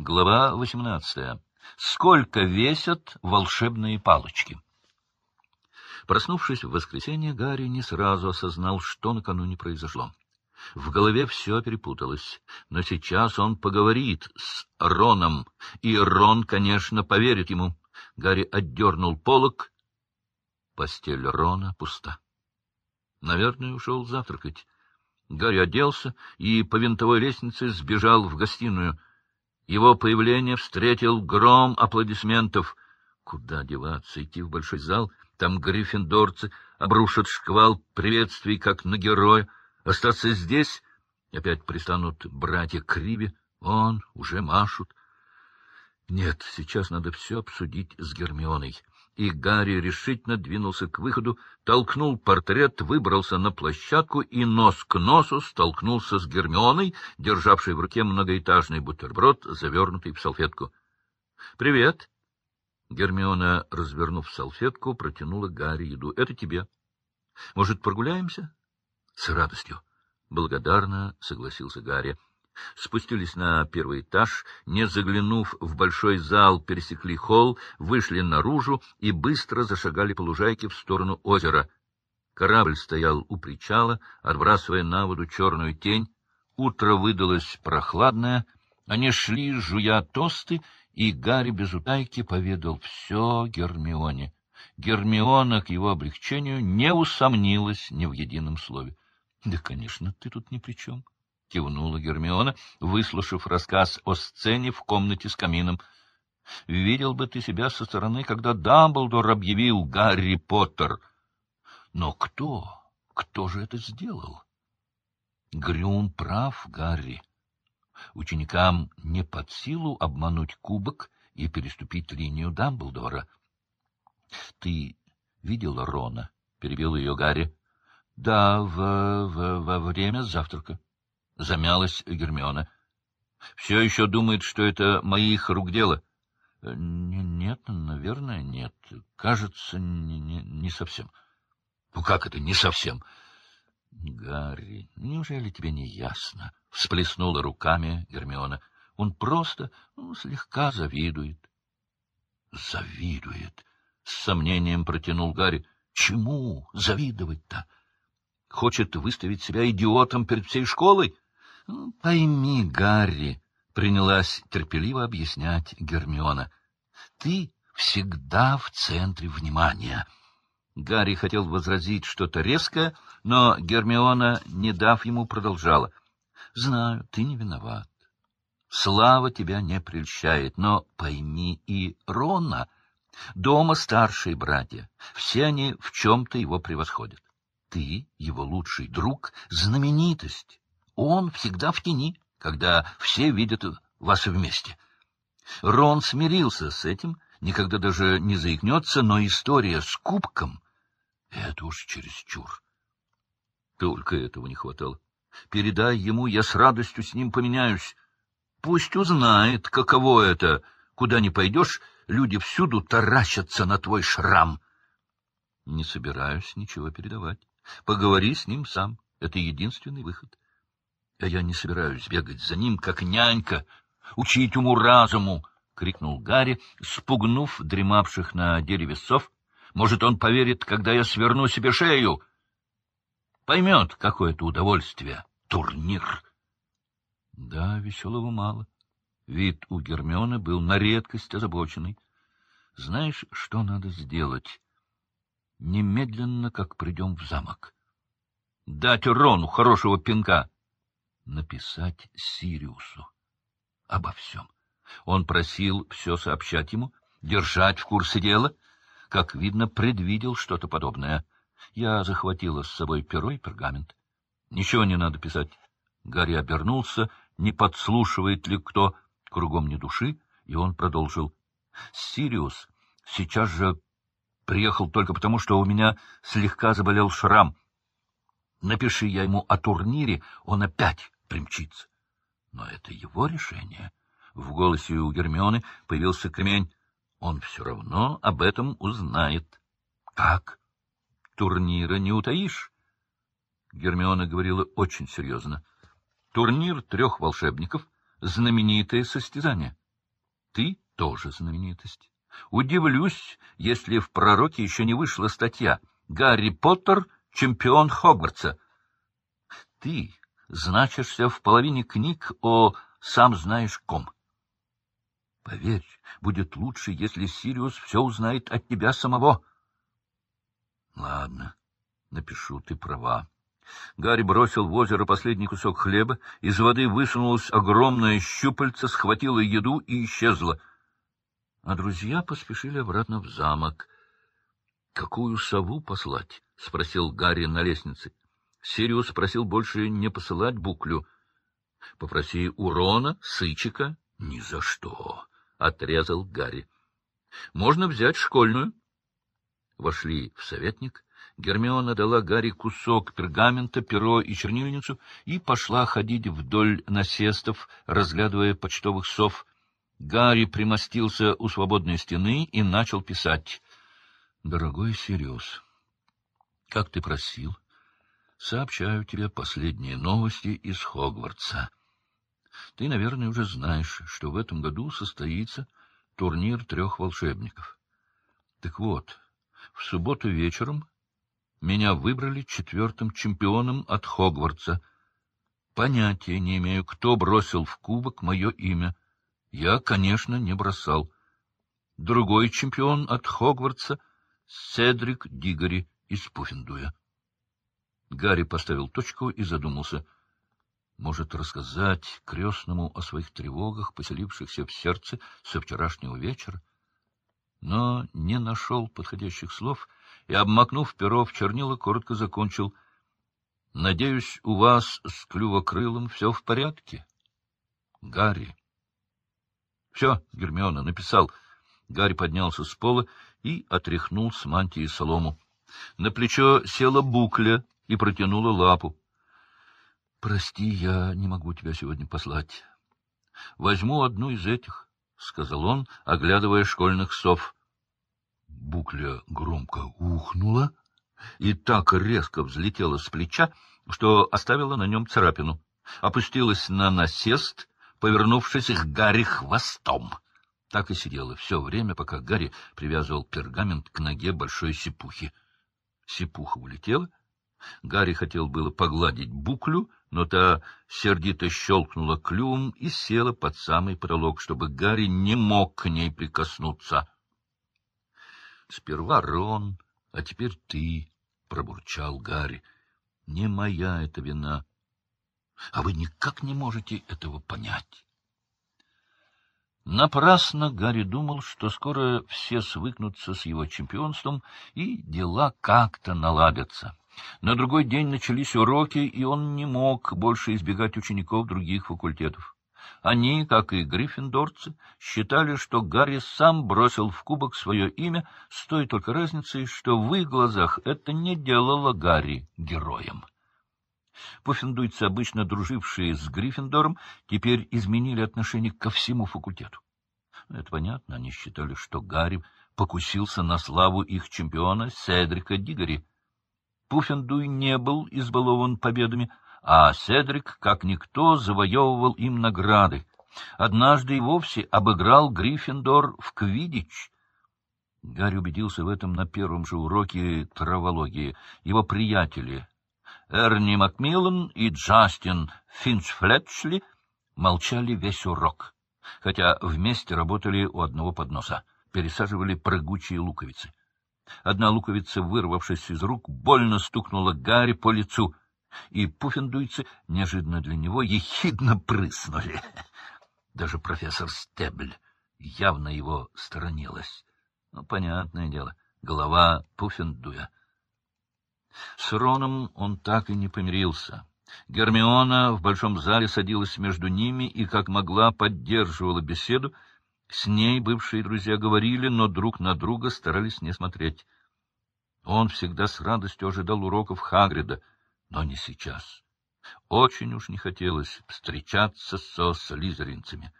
Глава 18. Сколько весят волшебные палочки? Проснувшись в воскресенье, Гарри не сразу осознал, что накануне произошло. В голове все перепуталось, но сейчас он поговорит с Роном, и Рон, конечно, поверит ему. Гарри отдернул полог. Постель Рона пуста. Наверное, ушел завтракать. Гарри оделся и по винтовой лестнице сбежал в гостиную. Его появление встретил гром аплодисментов. Куда деваться, идти в большой зал? Там гриффиндорцы обрушат шквал приветствий, как на героя. Остаться здесь? Опять пристанут братья Криви. Он уже машут. Нет, сейчас надо все обсудить с Гермионой и Гарри решительно двинулся к выходу, толкнул портрет, выбрался на площадку и нос к носу столкнулся с Гермионой, державшей в руке многоэтажный бутерброд, завернутый в салфетку. — Привет! Гермиона, развернув салфетку, протянула Гарри еду. — Это тебе. — Может, прогуляемся? — С радостью. Благодарно согласился Гарри спустились на первый этаж, не заглянув в большой зал, пересекли холл, вышли наружу и быстро зашагали по лужайке в сторону озера. Корабль стоял у причала, отбрасывая на воду черную тень. Утро выдалось прохладное. Они шли, жуя тосты, и Гарри без утайки поведал все Гермионе. Гермиона к его облегчению не усомнилась ни в едином слове. — Да, конечно, ты тут ни при чем. — кивнула Гермиона, выслушав рассказ о сцене в комнате с камином. — Видел бы ты себя со стороны, когда Дамблдор объявил Гарри Поттер. Но кто? Кто же это сделал? Грюн прав, Гарри. Ученикам не под силу обмануть кубок и переступить линию Дамблдора. — Ты видела Рона? — перебил ее Гарри. — Да, в, в, во время завтрака. — замялась Гермиона. — Все еще думает, что это моих рук дело. Э, — Нет, наверное, нет. Кажется, не, не, не совсем. — Ну как это не совсем? — Гарри, неужели тебе не ясно? — всплеснула руками Гермиона. — Он просто ну, слегка завидует. — Завидует? — с сомнением протянул Гарри. — Чему завидовать-то? Хочет выставить себя идиотом перед всей школой? —— Пойми, Гарри, — принялась терпеливо объяснять Гермиона, — ты всегда в центре внимания. Гарри хотел возразить что-то резкое, но Гермиона, не дав ему, продолжала. — Знаю, ты не виноват. Слава тебя не прельщает, но пойми и Рона. Дома старшие братья, все они в чем-то его превосходят. Ты, его лучший друг, знаменитость. Он всегда в тени, когда все видят вас вместе. Рон смирился с этим, никогда даже не заикнется, но история с кубком — это уж чересчур. Только этого не хватало. Передай ему, я с радостью с ним поменяюсь. Пусть узнает, каково это. Куда ни пойдешь, люди всюду таращатся на твой шрам. Не собираюсь ничего передавать. Поговори с ним сам. Это единственный выход. — я не собираюсь бегать за ним, как нянька, учить уму-разуму! — крикнул Гарри, спугнув дремавших на дереве сов. — Может, он поверит, когда я сверну себе шею? Поймет, какое это удовольствие — турнир. Да, веселого мало. Вид у Гермионы был на редкость озабоченный. Знаешь, что надо сделать? Немедленно, как придем в замок. Дать Рону хорошего пинка написать Сириусу обо всем. Он просил все сообщать ему, держать в курсе дела. Как видно, предвидел что-то подобное. Я захватила с собой перо и пергамент. Ничего не надо писать. Гарри обернулся, не подслушивает ли кто, кругом не души, и он продолжил. Сириус сейчас же приехал только потому, что у меня слегка заболел шрам. Напиши я ему о турнире, он опять примчится. Но это его решение. В голосе у Гермионы появился кремень. Он все равно об этом узнает. Как? Турнира не утаишь? Гермиона говорила очень серьезно. Турнир трех волшебников — знаменитое состязание. Ты тоже знаменитость. Удивлюсь, если в «Пророке» еще не вышла статья «Гарри Поттер — чемпион Хогвартса». Ты значишься в половине книг о «сам знаешь ком». Поверь, будет лучше, если Сириус все узнает от тебя самого. Ладно, напишу, ты права. Гарри бросил в озеро последний кусок хлеба, из воды высунулась огромная щупальца, схватила еду и исчезла. А друзья поспешили обратно в замок. — Какую сову послать? — спросил Гарри на лестнице. Сириус просил больше не посылать буклю. — Попроси урона, сычика. — Ни за что, — отрезал Гарри. — Можно взять школьную. Вошли в советник. Гермиона дала Гарри кусок пергамента, перо и чернильницу и пошла ходить вдоль насестов, разглядывая почтовых сов. Гарри примостился у свободной стены и начал писать. — Дорогой Сириус, как ты просил, сообщаю тебе последние новости из Хогвартса. Ты, наверное, уже знаешь, что в этом году состоится турнир трех волшебников. Так вот, в субботу вечером меня выбрали четвертым чемпионом от Хогвартса. Понятия не имею, кто бросил в кубок мое имя. Я, конечно, не бросал. Другой чемпион от Хогвартса — Седрик Дигори из Пуффендуя. Гарри поставил точку и задумался. Может, рассказать крестному о своих тревогах, поселившихся в сердце со вчерашнего вечера? Но не нашел подходящих слов и, обмакнув перо в чернила, коротко закончил. — Надеюсь, у вас с клювокрылом все в порядке? — Гарри. — Все, Гермиона, написал. Гарри поднялся с пола и отряхнул с мантии солому. На плечо села букля и протянула лапу. — Прости, я не могу тебя сегодня послать. — Возьму одну из этих, — сказал он, оглядывая школьных сов. Букля громко ухнула и так резко взлетела с плеча, что оставила на нем царапину. Опустилась на насест, повернувшись к Гарри хвостом. Так и сидела все время, пока Гарри привязывал пергамент к ноге большой сипухи. Сипуха улетела. Гарри хотел было погладить буклю, но та сердито щелкнула клювом и села под самый потолок, чтобы Гарри не мог к ней прикоснуться. Сперва Рон, а теперь ты, — пробурчал Гарри. — Не моя это вина. А вы никак не можете этого понять. Напрасно Гарри думал, что скоро все свыкнутся с его чемпионством, и дела как-то наладятся. На другой день начались уроки, и он не мог больше избегать учеников других факультетов. Они, как и гриффиндорцы, считали, что Гарри сам бросил в кубок свое имя, с той только разницей, что в их глазах это не делало Гарри героем. Пуффендуйцы, обычно дружившие с Гриффиндором, теперь изменили отношение ко всему факультету. Это понятно, они считали, что Гарри покусился на славу их чемпиона Седрика Дигори. Пуффендуй не был избалован победами, а Седрик, как никто, завоевывал им награды. Однажды и вовсе обыграл Гриффиндор в Квидич. Гарри убедился в этом на первом же уроке травологии. Его приятели Эрни Макмиллан и Джастин Финчфлетчли молчали весь урок, хотя вместе работали у одного подноса, пересаживали прыгучие луковицы. Одна луковица, вырвавшись из рук, больно стукнула Гарри по лицу — и пуффендуйцы, неожиданно для него, ехидно прыснули. Даже профессор Стебль явно его сторонилась. Ну, понятное дело, голова Пуффендуя. С Роном он так и не помирился. Гермиона в большом зале садилась между ними и, как могла, поддерживала беседу. С ней бывшие друзья говорили, но друг на друга старались не смотреть. Он всегда с радостью ожидал уроков Хагрида — но не сейчас. Очень уж не хотелось встречаться со слизеринцами.